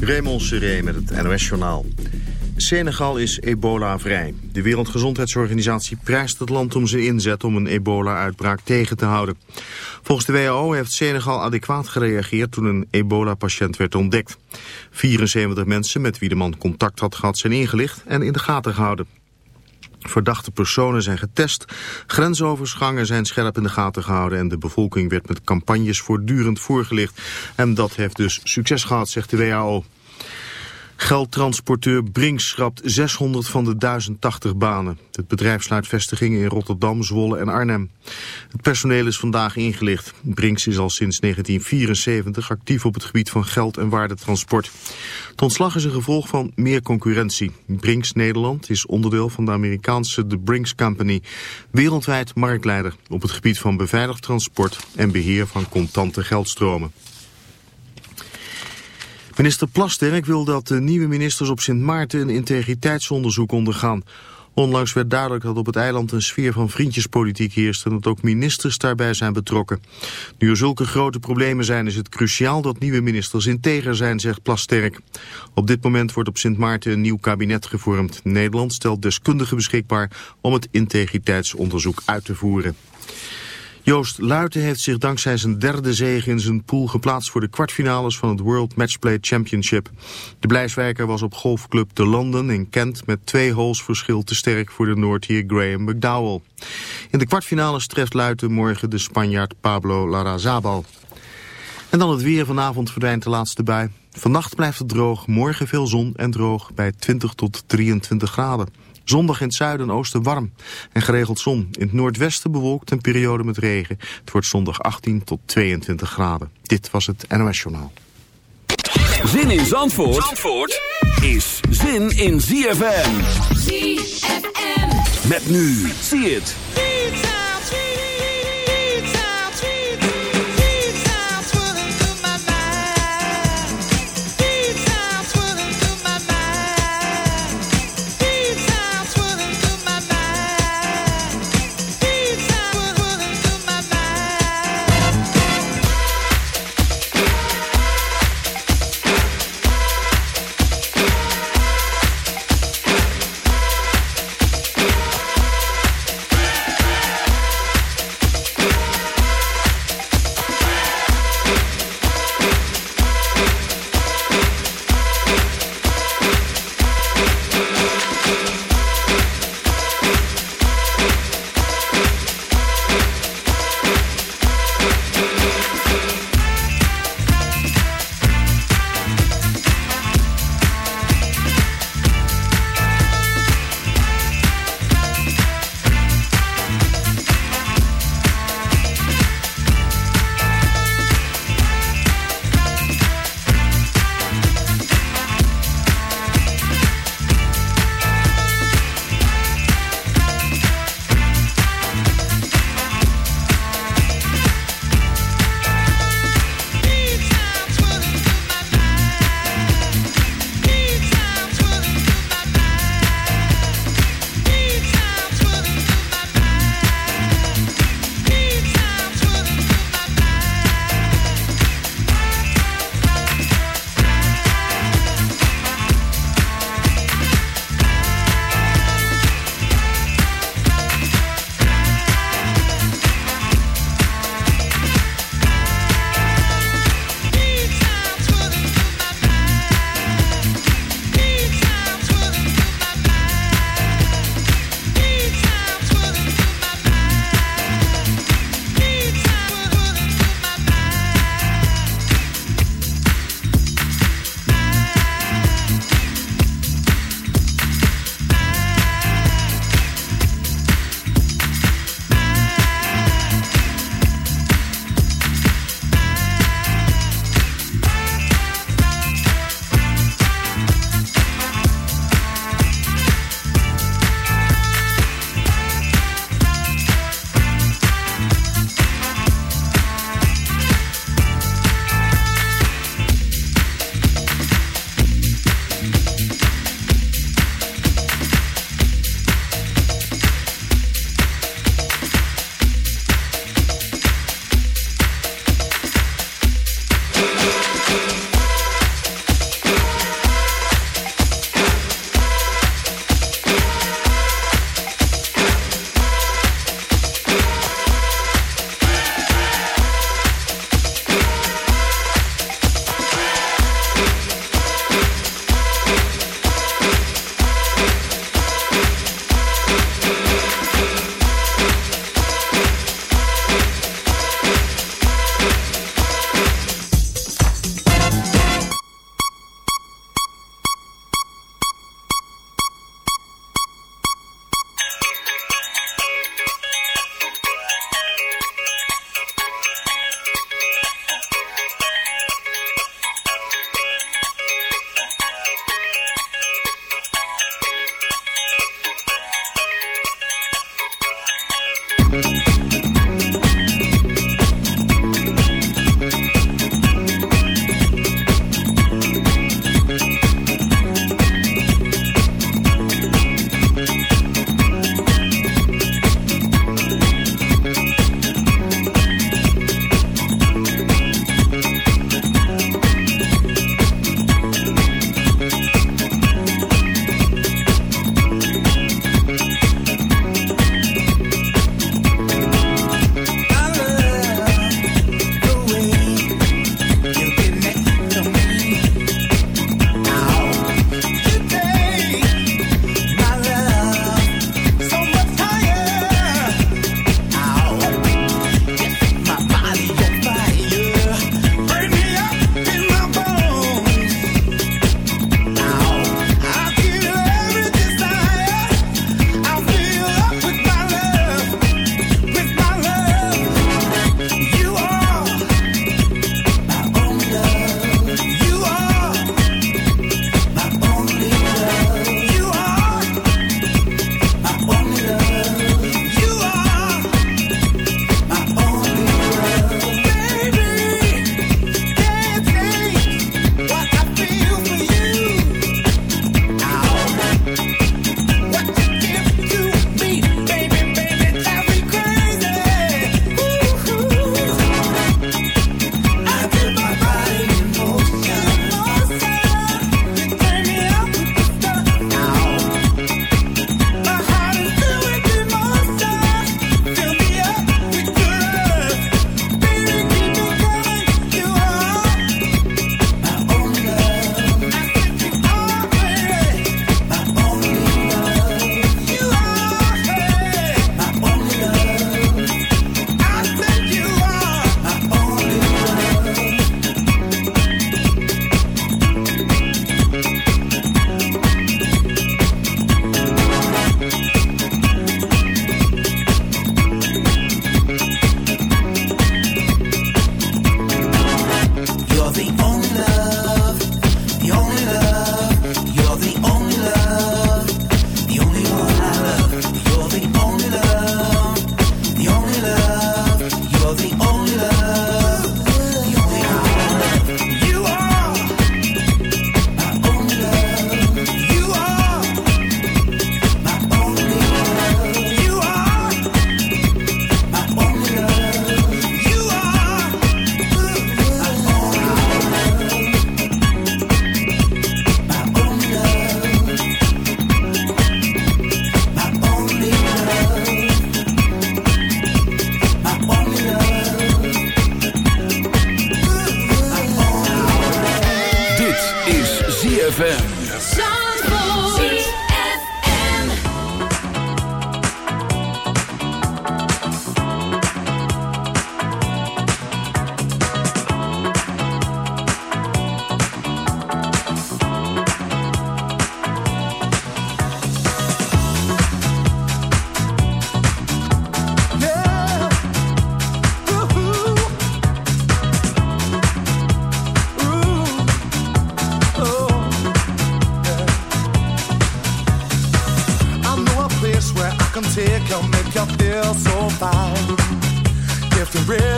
Raymond Seré met het NOS-journaal. Senegal is ebola-vrij. De Wereldgezondheidsorganisatie prijst het land om zijn inzet om een ebola-uitbraak tegen te houden. Volgens de WHO heeft Senegal adequaat gereageerd toen een ebola-patiënt werd ontdekt. 74 mensen met wie de man contact had gehad zijn ingelicht en in de gaten gehouden. Verdachte personen zijn getest, grensovergangen zijn scherp in de gaten gehouden en de bevolking werd met campagnes voortdurend voorgelicht. En dat heeft dus succes gehad, zegt de WHO. Geldtransporteur Brinks schrapt 600 van de 1080 banen. Het bedrijf sluit vestigingen in Rotterdam, Zwolle en Arnhem. Het personeel is vandaag ingelicht. Brinks is al sinds 1974 actief op het gebied van geld- en waardetransport. Het ontslag is een gevolg van meer concurrentie. Brinks Nederland is onderdeel van de Amerikaanse The Brinks Company. Wereldwijd marktleider op het gebied van beveiligd transport en beheer van contante geldstromen. Minister Plasterk wil dat de nieuwe ministers op Sint Maarten een integriteitsonderzoek ondergaan. Onlangs werd duidelijk dat op het eiland een sfeer van vriendjespolitiek heerst en dat ook ministers daarbij zijn betrokken. Nu er zulke grote problemen zijn is het cruciaal dat nieuwe ministers integer zijn, zegt Plasterk. Op dit moment wordt op Sint Maarten een nieuw kabinet gevormd. Nederland stelt deskundigen beschikbaar om het integriteitsonderzoek uit te voeren. Joost Luiten heeft zich dankzij zijn derde zege in zijn pool geplaatst voor de kwartfinales van het World Matchplay Championship. De Blijswijker was op golfclub de London in Kent met twee holes verschil te sterk voor de Noordier Graham McDowell. In de kwartfinales treft Luiten morgen de Spanjaard Pablo Larrazabal. En dan het weer. Vanavond verdwijnt de laatste bui. Vannacht blijft het droog, morgen veel zon en droog bij 20 tot 23 graden. Zondag in het zuiden en oosten warm en geregeld zon. In het noordwesten bewolkt een periode met regen. Het wordt zondag 18 tot 22 graden. Dit was het NOS Journaal. Zin in Zandvoort, Zandvoort is zin in ZFM. ZFM. Met nu. Zie het.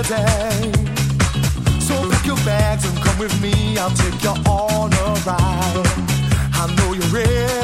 So pack your bags and come with me. I'll take you on a ride. I know you're ready.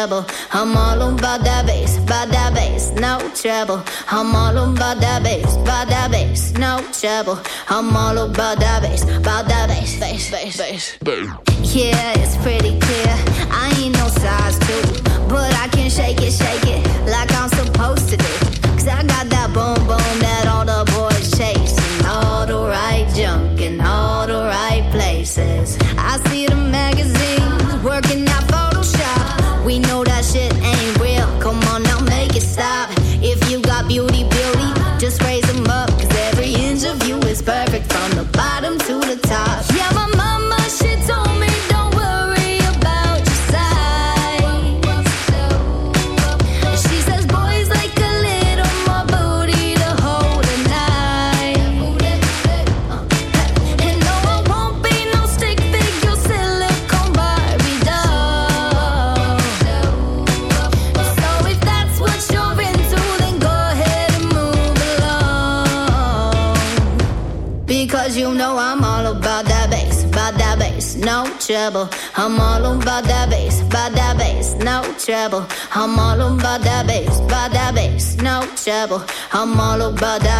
Trouble. I'm all about that bass, about that bass, no trouble. I'm all about that bass, about that bass, no trouble. I'm all about that bass, about that bass, bass, bass, bass. Yeah, it's pretty clear. but I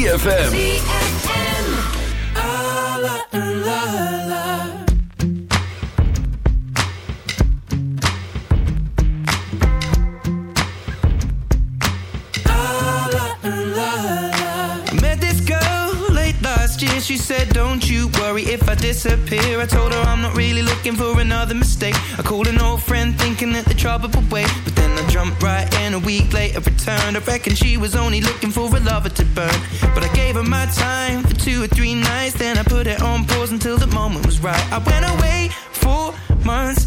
ZFM. I met this girl late last year. She said, Don't you worry if I disappear. I told her I'm not really looking for another mistake. I called an old friend thinking that the trouble would wait. But then jumped right in a week later, returned. I reckon she was only looking for a lover to burn. But I gave her my time for two or three nights. Then I put it on pause until the moment was right. I went away for months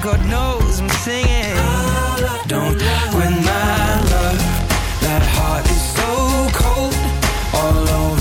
God knows I'm singing. Don't win my love. That heart is so cold. All over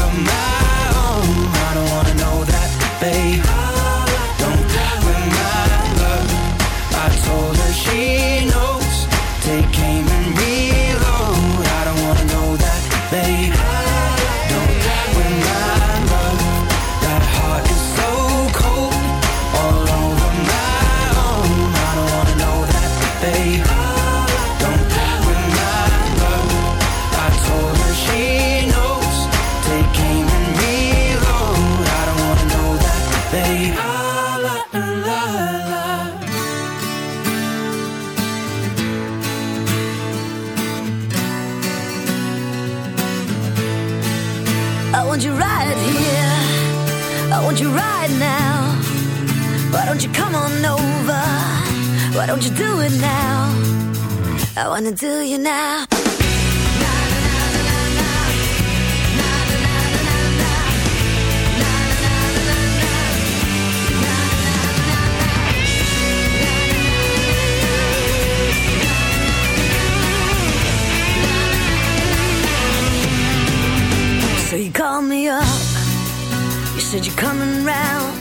Why don't you come on over? Why don't you do it now? I wanna do you now. So you called me up. You said you're coming round.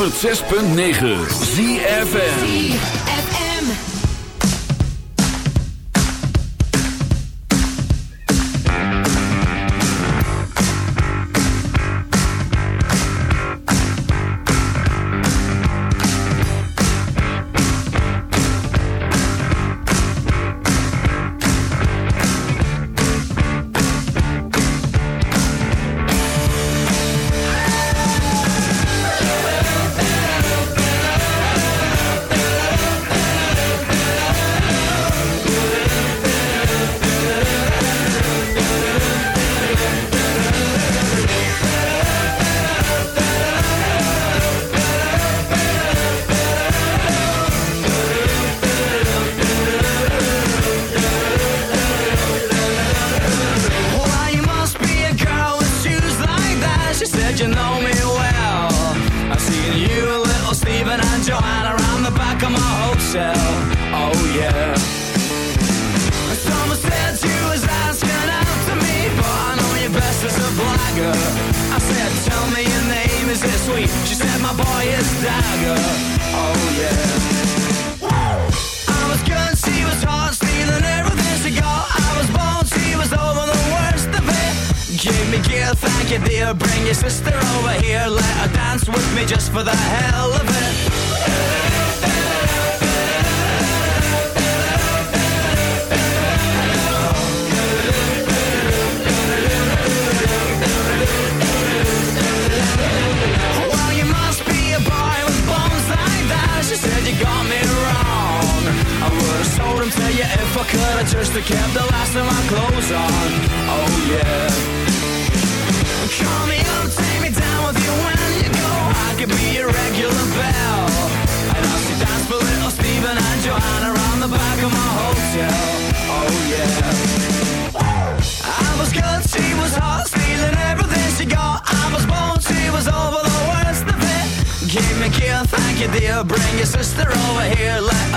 106.9 ZFN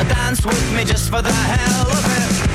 dance with me just for the hell of it.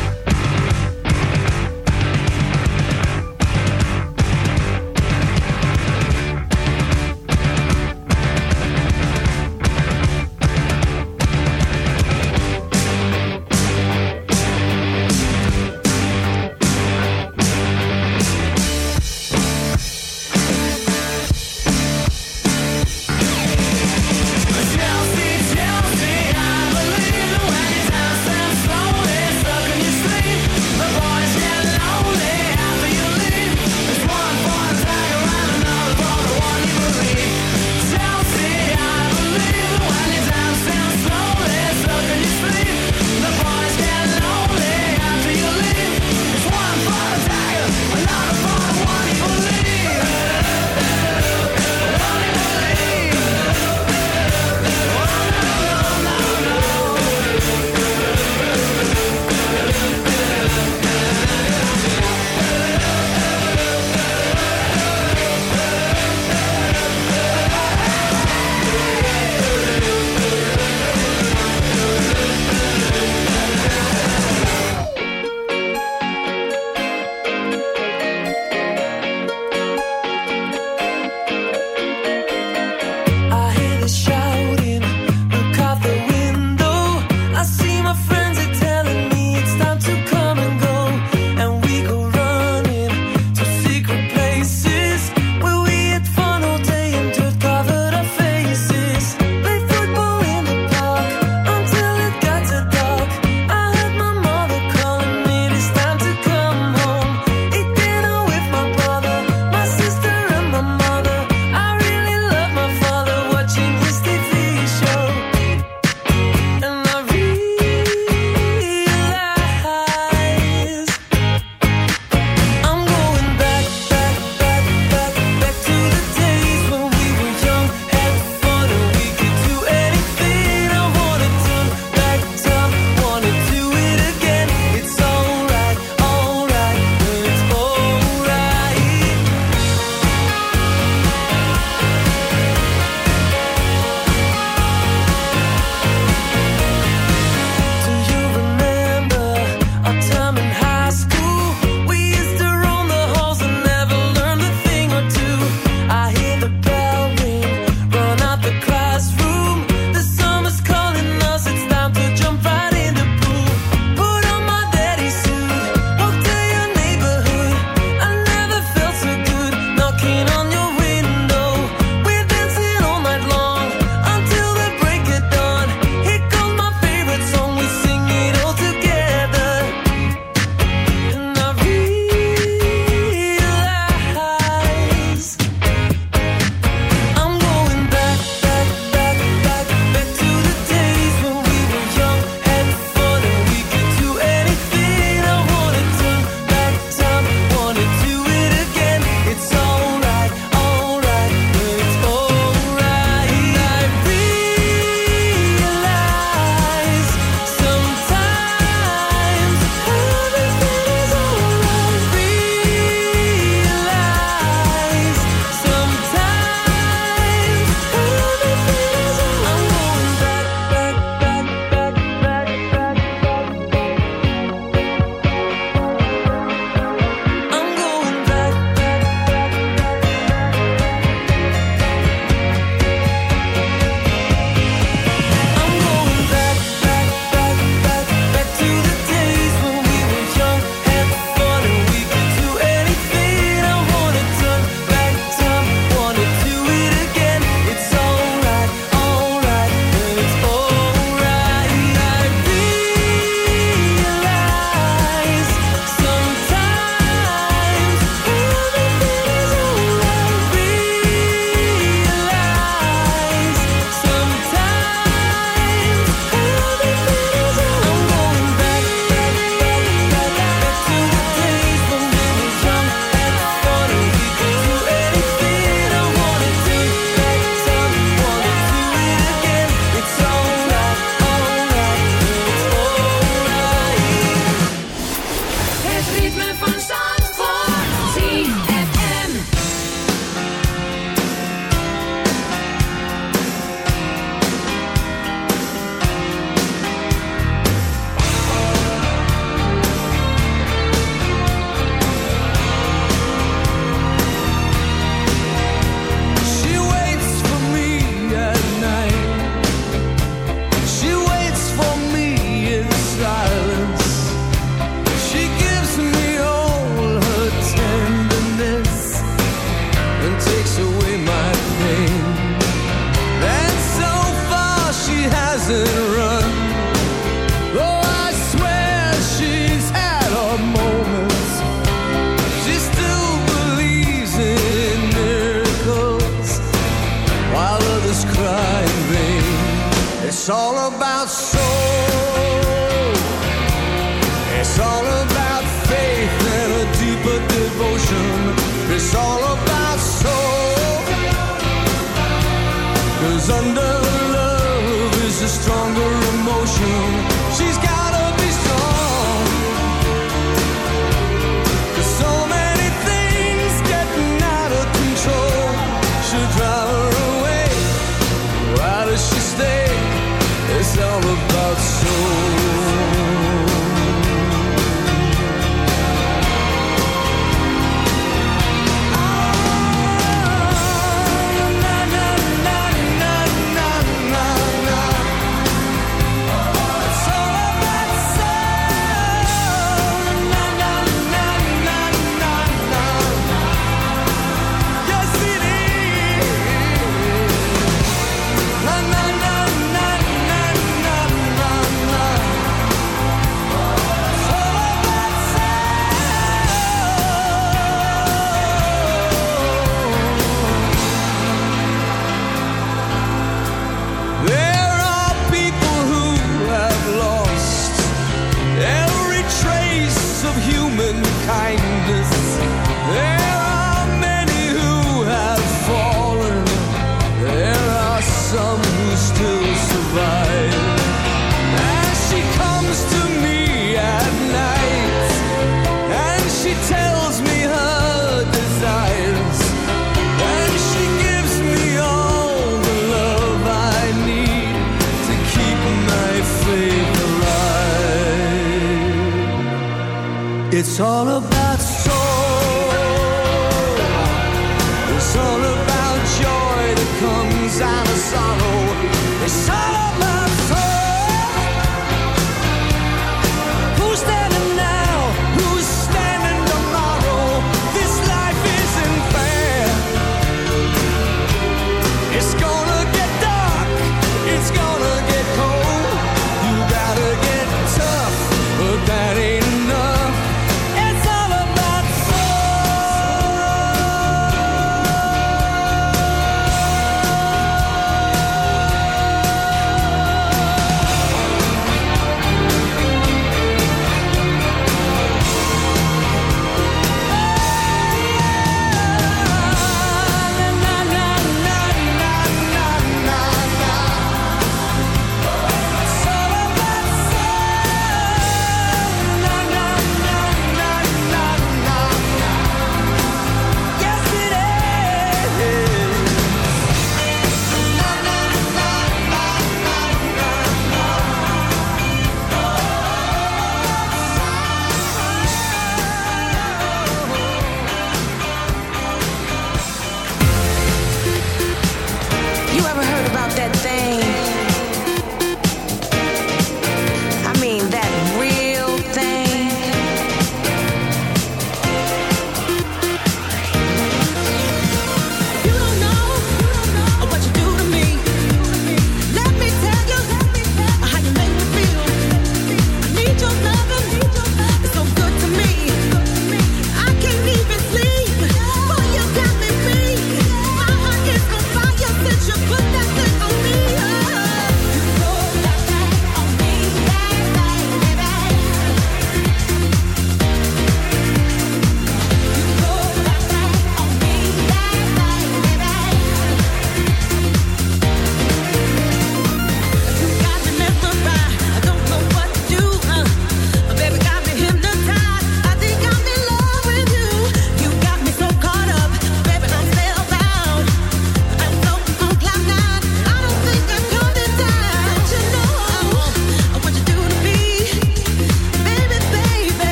All about